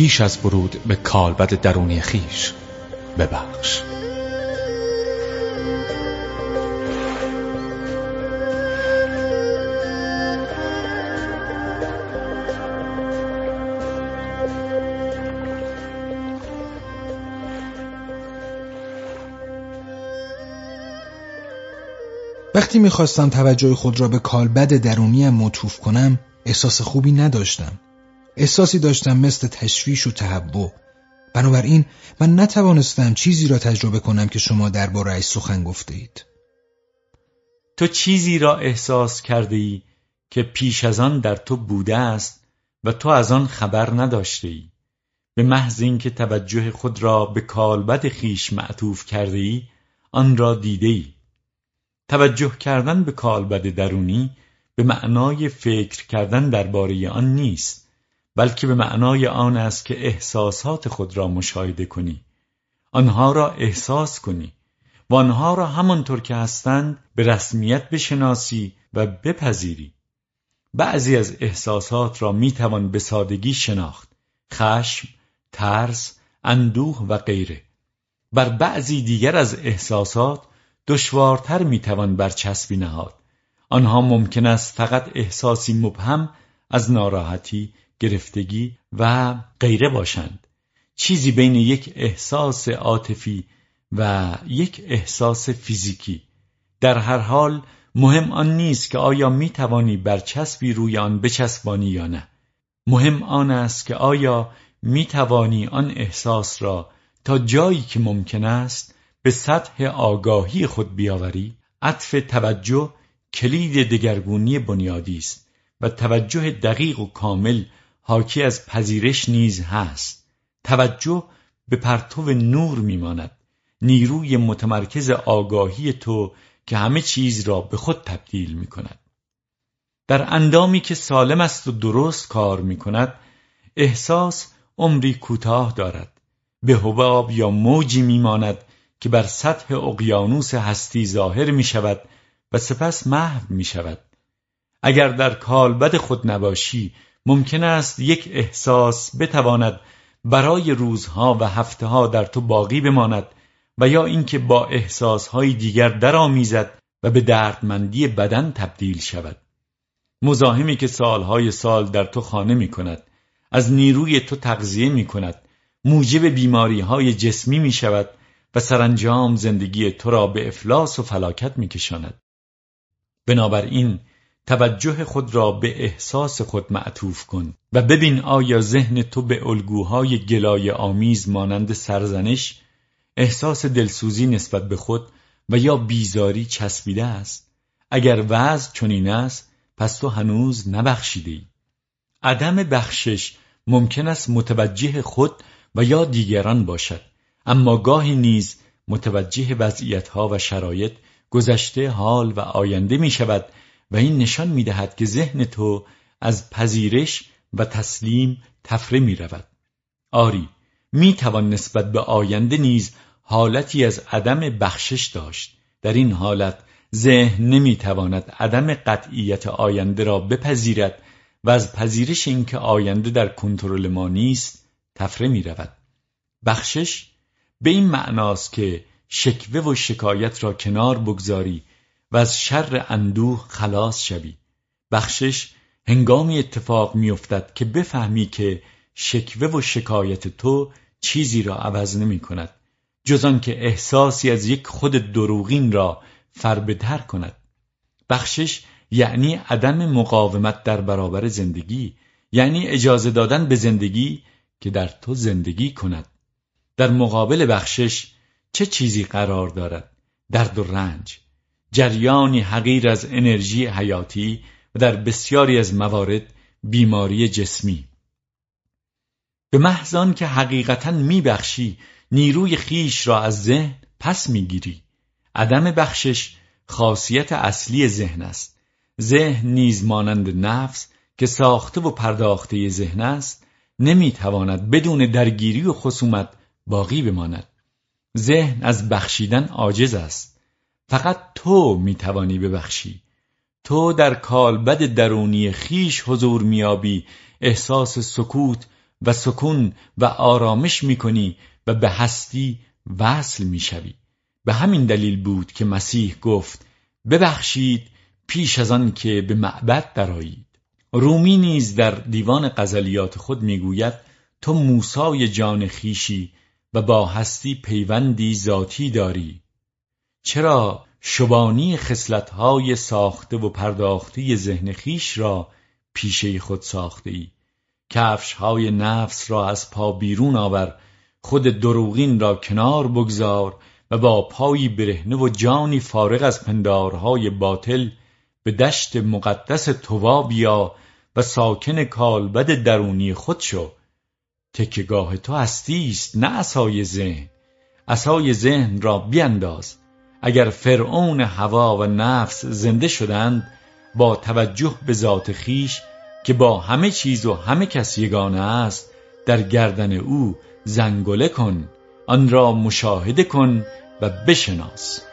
پیش از برود به کالبد درونی خیش. ببخش. وقتی می‌خواستم توجه خود را به کالبد درونی مطوف کنم احساس خوبی نداشتم. احساسی داشتم مثل تشویش و تهوع. بنابراین من نتوانستم چیزی را تجربه کنم که شما درباره سخن گفته اید تو چیزی را احساس کرده ای که پیش از آن در تو بوده است و تو از آن خبر نداشته ای به محض اینکه توجه خود را به کالبد خیش معطوف کرده ای آن را دیده ای توجه کردن به کالبد درونی به معنای فکر کردن درباره آن نیست. بلکه به معنای آن است که احساسات خود را مشاهده کنی. آنها را احساس کنی. و آنها را همانطور که هستند به رسمیت بشناسی و بپذیری. بعضی از احساسات را می‌توان به سادگی شناخت. خشم، ترس، اندوه و غیره. بر بعضی دیگر از احساسات دشوارتر می‌توان برچسبی نهاد. آنها ممکن است فقط احساسی مبهم از ناراحتی، گرفتگی و غیره باشند. چیزی بین یک احساس عاطفی و یک احساس فیزیکی. در هر حال مهم آن نیست که آیا می توانی برچسبی روی آن بچسبانی یا نه. مهم آن است که آیا می توانی آن احساس را تا جایی که ممکن است به سطح آگاهی خود بیاوری. عطف توجه کلید دگرگونی بنیادی است و توجه دقیق و کامل حاکی از پذیرش نیز هست. توجه به پرتو نور میماند. نیروی متمرکز آگاهی تو که همه چیز را به خود تبدیل می کند. در اندامی که سالم است و درست کار می کند احساس عمری کوتاه دارد. به حباب یا موجی میماند که بر سطح اقیانوس هستی ظاهر می شود و سپس محو می شود اگر در کالبد خود نباشی ممکن است یک احساس بتواند برای روزها و هفتهها در تو باقی بماند و یا اینکه با احساسهای دیگر درآمیزد و به دردمندی بدن تبدیل شود مزاحمی که سالهای سال در تو خانه می کند از نیروی تو تغذیه می کند موجب بیماری های جسمی می شود و سرانجام زندگی تو را به افلاس و فلاکت می کشاند. بنابراین توجه خود را به احساس خود معطوف کن و ببین آیا ذهن تو به الگوهای گلای آمیز مانند سرزنش احساس دلسوزی نسبت به خود و یا بیزاری چسبیده است. اگر وضع چنین است پس تو هنوز نبخشیده ای. عدم بخشش ممکن است متوجه خود و یا دیگران باشد اما گاهی نیز متوجه وضعیتها و شرایط گذشته حال و آینده می شود و این نشان می دهد که ذهن تو از پذیرش و تسلیم تفره می رود. آری می توان نسبت به آینده نیز حالتی از عدم بخشش داشت در این حالت ذهن نمی تواند عدم قطعیت آینده را بپذیرد و از پذیرش اینکه آینده در کنترل ما نیست تفره می رود. بخشش به این معناست که شکوه و شکایت را کنار بگذاری و از شر اندوه خلاص شوی. بخشش هنگامی اتفاق میافتد که بفهمی که شکوه و شکایت تو چیزی را عوض نمی کند جز که احساسی از یک خود دروغین را فربتر کند. بخشش یعنی عدم مقاومت در برابر زندگی یعنی اجازه دادن به زندگی که در تو زندگی کند. در مقابل بخشش چه چیزی قرار دارد؟ درد و رنج. جریانی حقیر از انرژی حیاتی و در بسیاری از موارد بیماری جسمی. به محضان که حقیقتا میبخشی نیروی خیش را از ذهن پس می‌گیری. عدم بخشش خاصیت اصلی ذهن است. ذهن نیز مانند نفس که ساخته و پرداخته ذهن است نمی‌تواند بدون درگیری و خصومت باقی بماند. ذهن از بخشیدن عاجز است. فقط تو می‌توانی ببخشی. تو در کالبد درونی خیش حضور میابی احساس سکوت و سکون و آرامش می‌کنی و به هستی وصل می‌شوی. به همین دلیل بود که مسیح گفت ببخشید پیش از آن که به معبد درایید رومی نیز در دیوان غزلیات خود می‌گوید تو موسای جان خیشی و با هستی پیوندی ذاتی داری. چرا شبانی خصلت‌های ساخته و پرداخته ذهن خیش را پیشه خود ساخته ای؟ کفش های نفس را از پا بیرون آور خود دروغین را کنار بگذار و با پایی برهنه و جانی فارغ از پندارهای باطل به دشت مقدس تووا بیا و ساکن کالبد درونی خود شو. تکگاه تو هستی است نه اسای ذهن. اسای ذهن را بینداز. اگر فرعون هوا و نفس زنده شدند با توجه به ذات خیش که با همه چیز و همه کس یگانه است در گردن او زنگله کن آن را مشاهده کن و بشناس.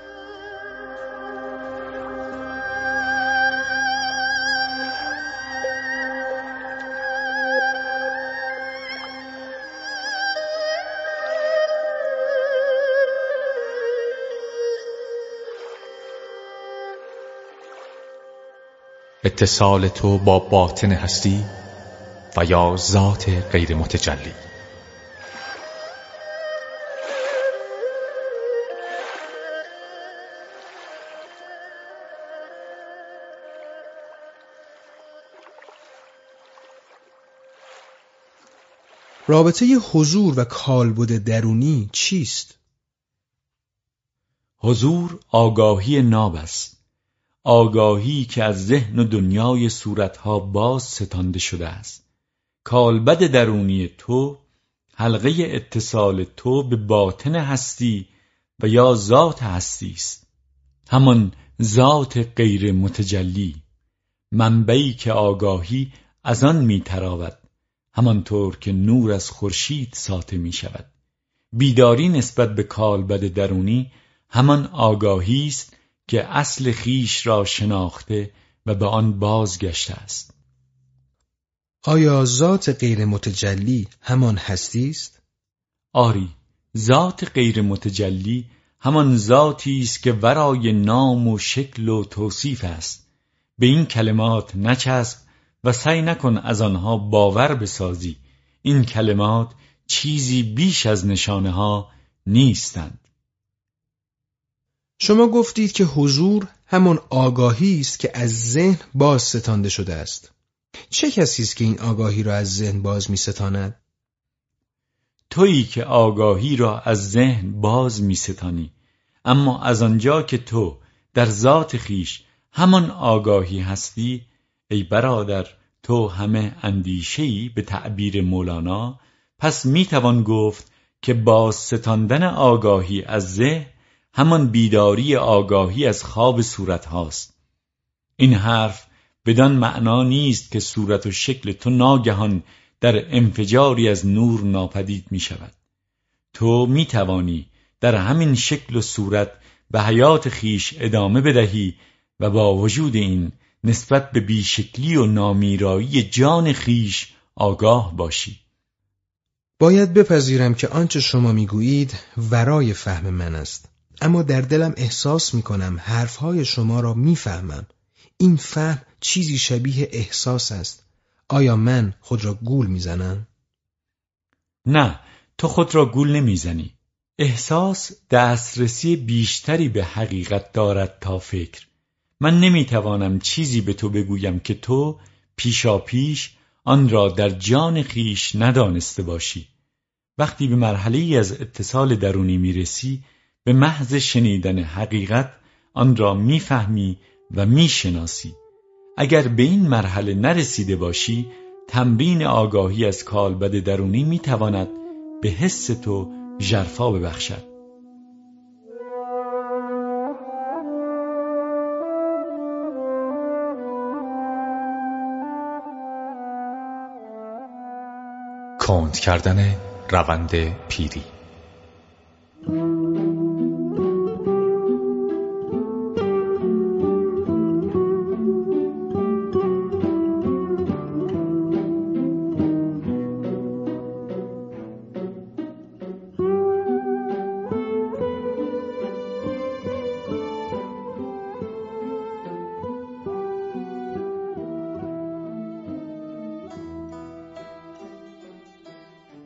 اتصال تو با باطن هستی و یا ذات غیر متجلی رابطه حضور و کالبد درونی چیست؟ حضور آگاهی ناب است آگاهی که از ذهن و دنیای صورتها باز ستانده شده است. کالبد درونی تو حلقه اتصال تو به باطن هستی و یا ذات هستی است. همان ذات غیر متجلی منبعی که آگاهی از آن میتراود همانطور که نور از خورشید ساطع می شود بیداری نسبت به کالبد درونی همان آگاهی است که اصل خیش را شناخته و به آن بازگشته است. آیا ذات غیر متجلی همان هستی است؟ آری ذات غیر متجلی همان ذاتی است که ورای نام و شکل و توصیف است. به این کلمات نچسب و سعی نکن از آنها باور بسازی. این کلمات چیزی بیش از نشانه ها نیستند. شما گفتید که حضور همان آگاهی است که از ذهن باز ستانده شده است. چه کسی است که این آگاهی را از ذهن باز می ستاند؟ تویی که آگاهی را از ذهن باز می ستانی. اما از آنجا که تو در ذات خیش همان آگاهی هستی ای برادر تو همه اندیشهی به تعبیر مولانا پس می توان گفت که باز ستاندن آگاهی از ذهن همان بیداری آگاهی از خواب صورت هاست. این حرف بدان معنا نیست که صورت و شکل تو ناگهان در انفجاری از نور ناپدید می شود. تو می توانی در همین شکل و صورت به حیات خیش ادامه بدهی و با وجود این نسبت به بیشکلی و نامیرایی جان خیش آگاه باشی. باید بپذیرم که آنچه شما می‌گویید ورای فهم من است. اما در دلم احساس می کنم حرفهای شما را می‌فهمم. این فهم چیزی شبیه احساس است. آیا من خود را گول می‌زنم؟ نه، تو خود را گول نمی‌زنی. احساس دسترسی بیشتری به حقیقت دارد تا فکر. من نمی‌توانم چیزی به تو بگویم که تو پیشا پیش آن را در جان خیش ندانسته باشی. وقتی به مرحله ای از اتصال درونی می‌رسی به محض شنیدن حقیقت آن را می‌فهمی و می‌شناسی. اگر به این مرحله نرسیده باشی تمرین آگاهی از کالبد درونی می‌تواند به حس تو ژرفا ببخشد. کند کردن روند پیری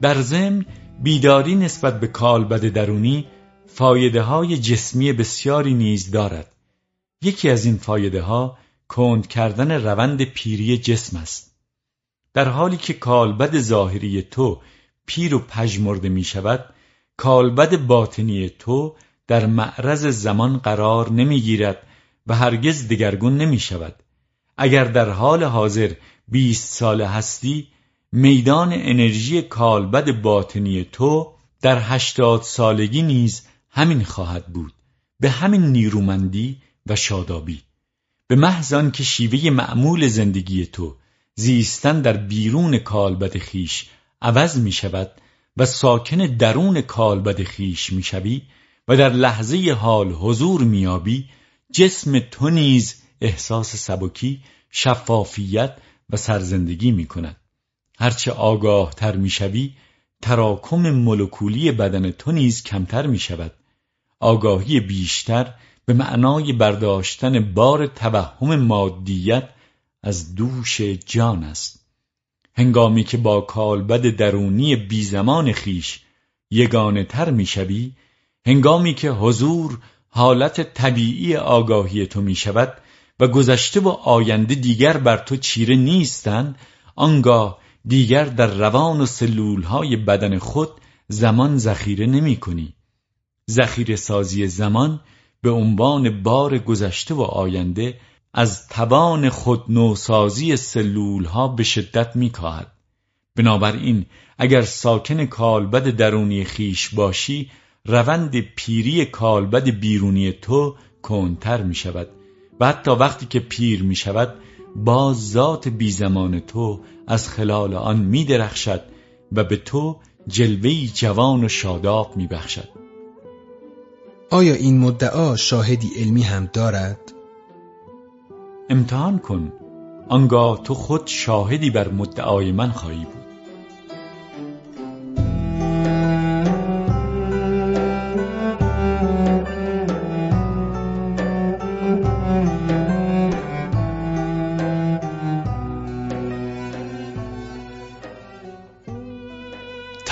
در ضمن بیداری نسبت به کالبد درونی فایده های جسمی بسیاری نیز دارد. یکی از این فایده ها کند کردن روند پیری جسم است. در حالی که کالبد ظاهری تو پیر و پژمرده می شود کالبد باطنی تو در معرض زمان قرار نمی گیرد و هرگز دگرگون نمی شود اگر در حال حاضر 20 ساله هستی میدان انرژی کالبد باطنی تو در هشتاد سالگی نیز همین خواهد بود. به همین نیرومندی و شادابی. به محض که شیوه معمول زندگی تو زیستن در بیرون کالبد خیش عوض می شود و ساکن درون کالبد خیش می شوی و در لحظه حال حضور میابی جسم تو نیز احساس سبکی شفافیت و سرزندگی می کند هرچه آگاه تر می شوی تراکم مولکولی بدن تو نیز کمتر می شود آگاهی بیشتر به معنای برداشتن بار توهم مادیت از دوش جان است. هنگامی که با کالبد درونی بی زمان خیش یگانه تر می شوی هنگامی که حضور حالت طبیعی آگاهی تو می شود و گذشته و آینده دیگر بر تو چیره نیستند آنگاه دیگر در روان و سلول های بدن خود زمان ذخیره نمی کنی ذخیره سازی زمان به عنوان بار گذشته و آینده از توان خود نوسازی سلول ها به شدت می کاهد. بنابراین اگر ساکن کالبد درونی خیش باشی روند پیری کالبد بیرونی تو کنتر می شود و حتی وقتی که پیر می شود باز ذات بی زمان تو از خلال آن می درخشد و به تو جلوهی جوان و شاداب می بخشد. آیا این مدعا شاهدی علمی هم دارد؟ امتحان کن. آنگاه تو خود شاهدی بر مدعای من خواهی بود.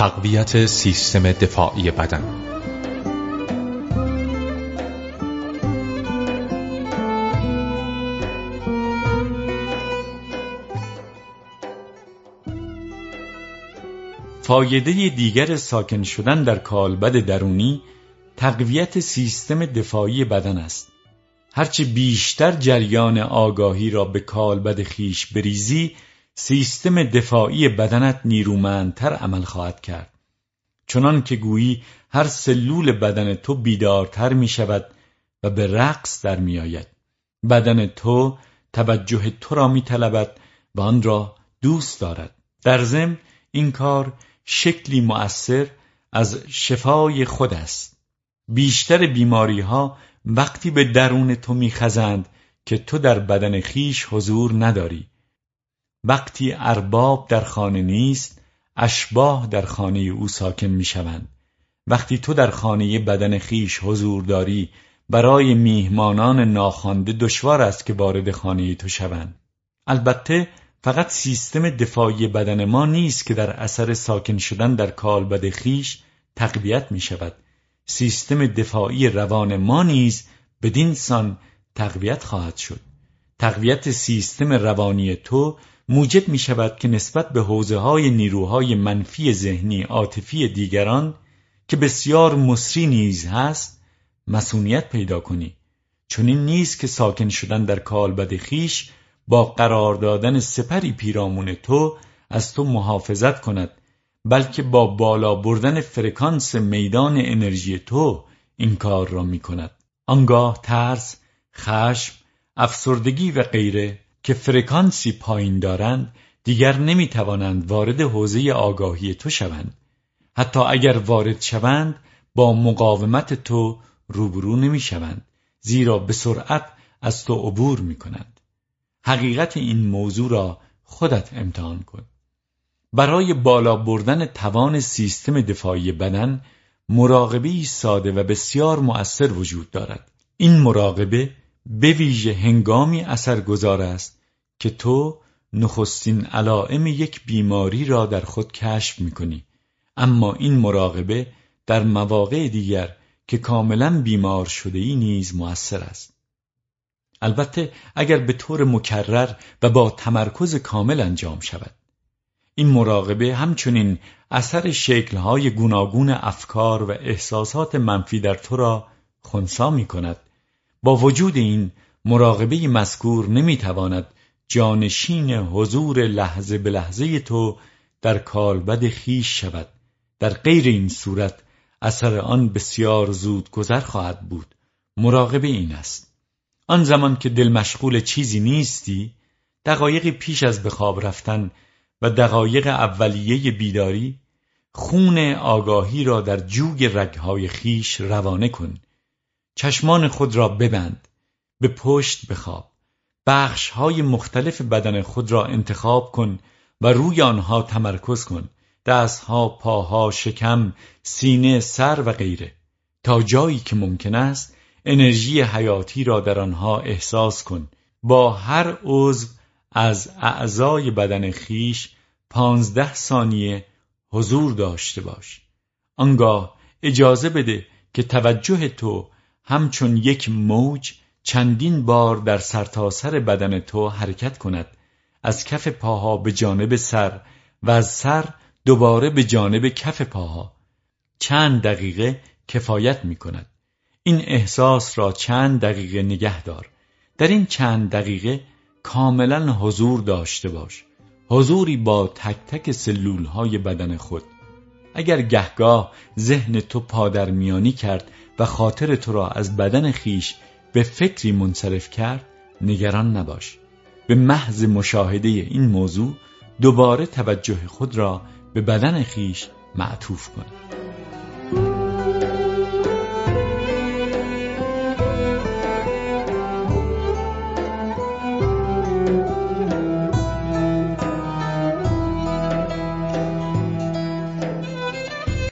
تقویت سیستم دفاعی بدن. فایده دیگر ساکن شدن در کالبد درونی تقویت سیستم دفاعی بدن است. هرچه بیشتر جریان آگاهی را به کالبد خیش بریزی سیستم دفاعی بدنت نیرومندتر عمل خواهد کرد. چنان که گویی هر سلول بدن تو بیدارتر می شود و به رقص در می آید. بدن تو توجه تو را می طلبد و آن را دوست دارد. در ضمن این کار شکلی مؤثر از شفای خود است. بیشتر بیماری ها وقتی به درون تو میخزند که تو در بدن خیش حضور نداری. وقتی ارباب در خانه نیست اشباه در خانه او ساکن می‌شوند. وقتی تو در خانه بدن خیش حضور داری برای میهمانان ناخوانده دشوار است که وارد خانه تو شوند. البته فقط سیستم دفاعی بدن ما نیست که در اثر ساکن شدن در کالبد خیش تقویت می شود سیستم دفاعی روان ما نیز بدین سان تقویت خواهد شد. تقویت سیستم روانی تو موجب می شود که نسبت به حوزه های نیروهای منفی ذهنی عاطفی دیگران که بسیار مصری نیز هست مسئولیت پیدا کنی. چون این نیست که ساکن شدن در کالبد خیش با قرار دادن سپری پیرامون تو از تو محافظت کند بلکه با بالا بردن فرکانس میدان انرژی تو این کار را می کند آنگاه ترس، خشم، افسردگی و غیره که فرکانسی پایین دارند دیگر نمی توانند وارد حوزه آگاهی تو شوند. حتی اگر وارد شوند با مقاومت تو روبرو نمی شوند زیرا به سرعت از تو عبور می کنند حقیقت این موضوع را خودت امتحان کن. برای بالا بردن توان سیستم دفاعی بدن مراقبه ساده و بسیار مؤثر وجود دارد. این مراقبه به ویژه هنگامی اثرگذار است که تو نخستین علائم یک بیماری را در خود کشف می‌کنی. اما این مراقبه در مواقع دیگر که کاملا بیمار شده ای نیز موثر است. البته اگر به طور مکرر و با تمرکز کامل انجام شود. این مراقبه همچنین اثر شکلهای گوناگون افکار و احساسات منفی در تو را خونسا می کند با وجود این مراقبه مذکور نمی‌تواند جانشین حضور لحظه به لحظه تو در کالبد خیش شود. در غیر این صورت اثر آن بسیار زود گذر خواهد بود. مراقبه این است. آن زمان که دل مشغول چیزی نیستی دقایقی پیش از به خواب رفتن و دقایق اولیه بیداری خون آگاهی را در جوگ رگهای خیش روانه کن. چشمان خود را ببند به پشت بخواب. بخش های مختلف بدن خود را انتخاب کن و روی آنها تمرکز کن. دستها، پاها، شکم، سینه، سر و غیره. تا جایی که ممکن است انرژی حیاتی را در آنها احساس کن. با هر عضو از اعضای بدن خیش پانزده ثانیه حضور داشته باش. آنگاه اجازه بده که توجه تو همچون یک موج چندین بار در سرتاسر سر بدن تو حرکت کند. از کف پاها به جانب سر و از سر دوباره به جانب کف پاها. چند دقیقه کفایت می کند این احساس را چند دقیقه نگه دار. در این چند دقیقه کاملا حضور داشته باش. حضوری با تک تک سلول های بدن خود. اگر گهگاه ذهن تو پادرمیانی کرد و خاطر تو را از بدن خیش به فکری منصرف کرد نگران نباش. به محض مشاهده این موضوع دوباره توجه خود را به بدن خیش معطوف کن.